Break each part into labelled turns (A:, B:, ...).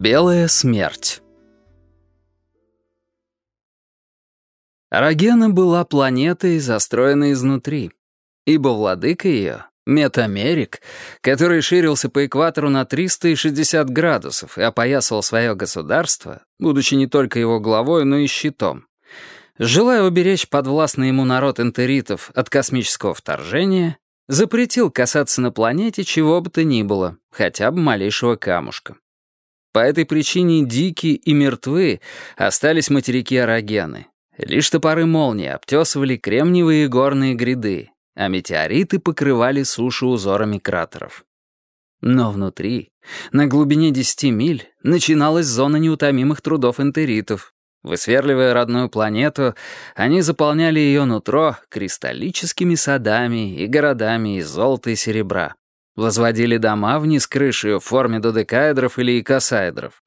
A: Белая смерть Арагена была планетой, застроенной изнутри, ибо владыка ее, Метамерик, который ширился по экватору на 360 градусов и опоясывал свое государство, будучи не только его главой, но и щитом, желая уберечь подвластный ему народ энтеритов от космического вторжения, запретил касаться на планете чего бы то ни было, хотя бы малейшего камушка. По этой причине дикие и мертвы остались материки Арагены. Лишь топоры молнии обтесывали кремниевые горные гряды, а метеориты покрывали сушу узорами кратеров. Но внутри, на глубине 10 миль, начиналась зона неутомимых трудов энтеритов. Высверливая родную планету, они заполняли ее нутро кристаллическими садами и городами из золота и серебра. Возводили дома вниз крышей в форме додекаэдров или икосаэдров.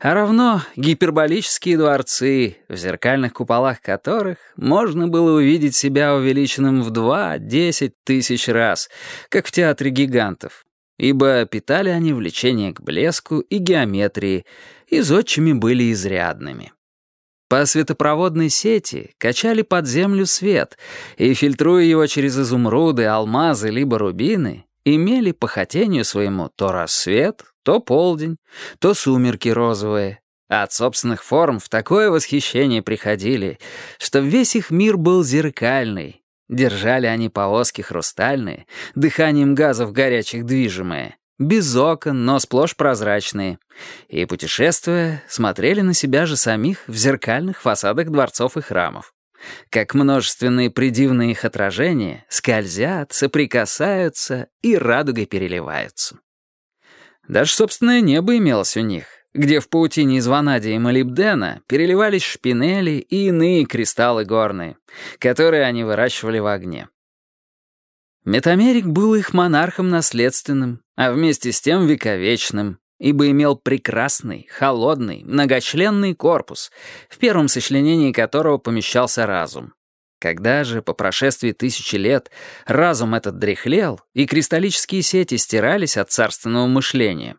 A: А равно гиперболические дворцы, в зеркальных куполах которых можно было увидеть себя увеличенным в два-десять тысяч раз, как в театре гигантов. Ибо питали они влечение к блеску и геометрии, и зодчими были изрядными. По светопроводной сети качали под землю свет, и, фильтруя его через изумруды, алмазы либо рубины, имели по хотению своему то рассвет, то полдень, то сумерки розовые, а от собственных форм в такое восхищение приходили, что весь их мир был зеркальный. Держали они повозки хрустальные, дыханием газов горячих движимые, без окон, но сплошь прозрачные, и, путешествуя, смотрели на себя же самих в зеркальных фасадах дворцов и храмов как множественные придивные их отражения скользят, соприкасаются и радугой переливаются. Даже собственное небо имелось у них, где в паутине из ванадия и молибдена переливались шпинели и иные кристаллы горные, которые они выращивали в огне. Метамерик был их монархом наследственным, а вместе с тем вековечным, ибо имел прекрасный, холодный, многочленный корпус, в первом сочленении которого помещался разум. Когда же, по прошествии тысячи лет, разум этот дряхлел, и кристаллические сети стирались от царственного мышления,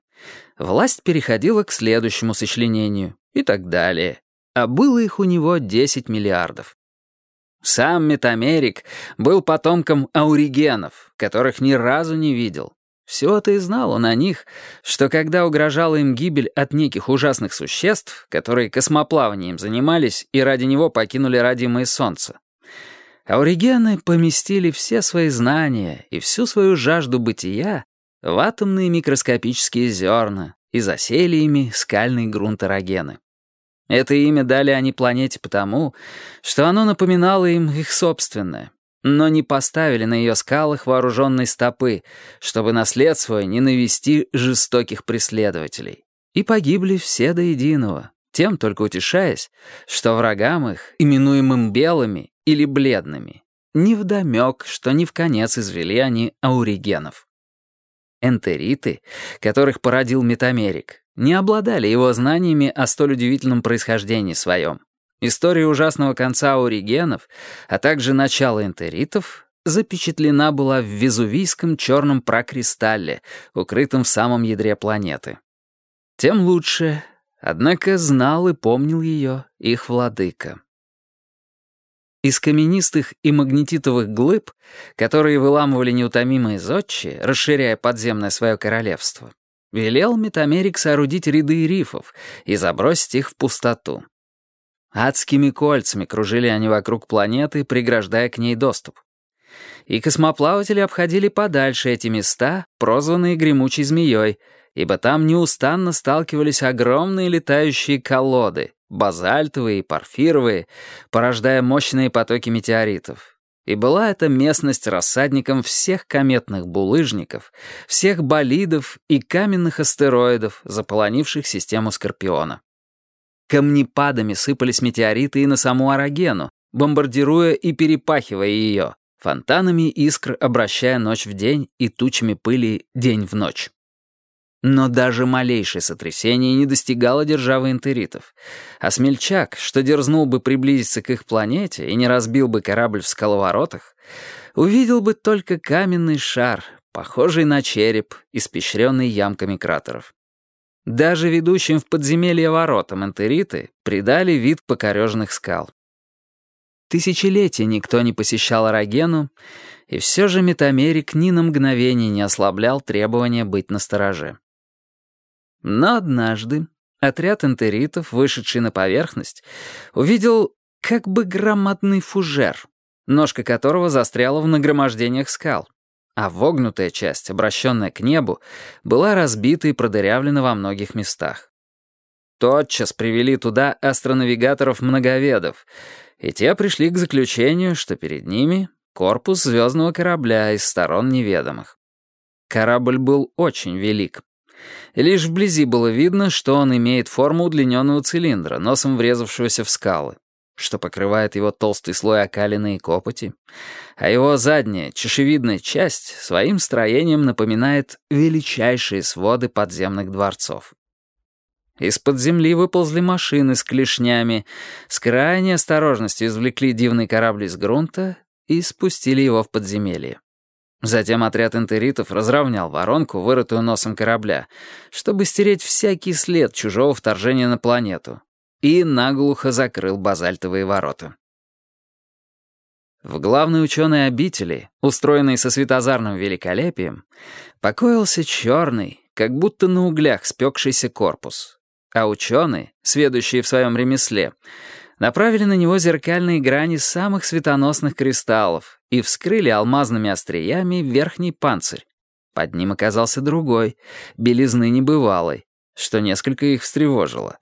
A: власть переходила к следующему сочленению и так далее, а было их у него 10 миллиардов. Сам Метамерик был потомком ауригенов, которых ни разу не видел, всего-то и знал он о них, что когда угрожала им гибель от неких ужасных существ, которые космоплаванием занимались и ради него покинули родимое солнце, ауригены поместили все свои знания и всю свою жажду бытия в атомные микроскопические зерна и засели ими скальный грунт эрогены. Это имя дали они планете потому, что оно напоминало им их собственное, но не поставили на ее скалах вооруженной стопы, чтобы на свой не навести жестоких преследователей. И погибли все до единого, тем только утешаясь, что врагам их, именуемым белыми или бледными, невдомек, что не в конец извели они ауригенов. Энтериты, которых породил Метамерик, не обладали его знаниями о столь удивительном происхождении своем. История ужасного конца ауригенов, а также начала энтеритов запечатлена была в везувийском черном прокристалле, укрытом в самом ядре планеты. Тем лучше, однако знал и помнил ее их владыка. Из каменистых и магнетитовых глыб, которые выламывали неутомимые зодчи, расширяя подземное свое королевство, велел Метамерик соорудить ряды рифов и забросить их в пустоту. Адскими кольцами кружили они вокруг планеты, преграждая к ней доступ. И космоплаватели обходили подальше эти места, прозванные гремучей змеей, ибо там неустанно сталкивались огромные летающие колоды, базальтовые и порфировые, порождая мощные потоки метеоритов. И была эта местность рассадником всех кометных булыжников, всех болидов и каменных астероидов, заполонивших систему Скорпиона. Камнепадами сыпались метеориты и на саму Арагену, бомбардируя и перепахивая ее, фонтанами искр обращая ночь в день и тучами пыли день в ночь. Но даже малейшее сотрясение не достигало державы интеритов, а смельчак, что дерзнул бы приблизиться к их планете и не разбил бы корабль в скаловоротах, увидел бы только каменный шар, похожий на череп, испещренный ямками кратеров. Даже ведущим в подземелье воротам энтериты придали вид покореженных скал. Тысячелетия никто не посещал Арагену, и все же Метамерик ни на мгновение не ослаблял требования быть настороже. Но однажды отряд энтеритов, вышедший на поверхность, увидел как бы громадный фужер, ножка которого застряла в нагромождениях скал а вогнутая часть, обращенная к небу, была разбита и продырявлена во многих местах. Тотчас привели туда астронавигаторов-многоведов, и те пришли к заключению, что перед ними корпус звездного корабля из сторон неведомых. Корабль был очень велик. Лишь вблизи было видно, что он имеет форму удлиненного цилиндра, носом врезавшегося в скалы что покрывает его толстый слой окалины и копоти, а его задняя, чешевидная часть своим строением напоминает величайшие своды подземных дворцов. Из-под земли выползли машины с клешнями, с крайней осторожностью извлекли дивный корабль из грунта и спустили его в подземелье. Затем отряд интеритов разровнял воронку, вырытую носом корабля, чтобы стереть всякий след чужого вторжения на планету, и наглухо закрыл базальтовые ворота. В главной ученой обители, устроенной со светозарным великолепием, покоился черный, как будто на углях спекшийся корпус, а ученые, сведущие в своем ремесле, направили на него зеркальные грани самых светоносных кристаллов и вскрыли алмазными остриями верхний панцирь. Под ним оказался другой, белизны небывалой, что несколько их встревожило.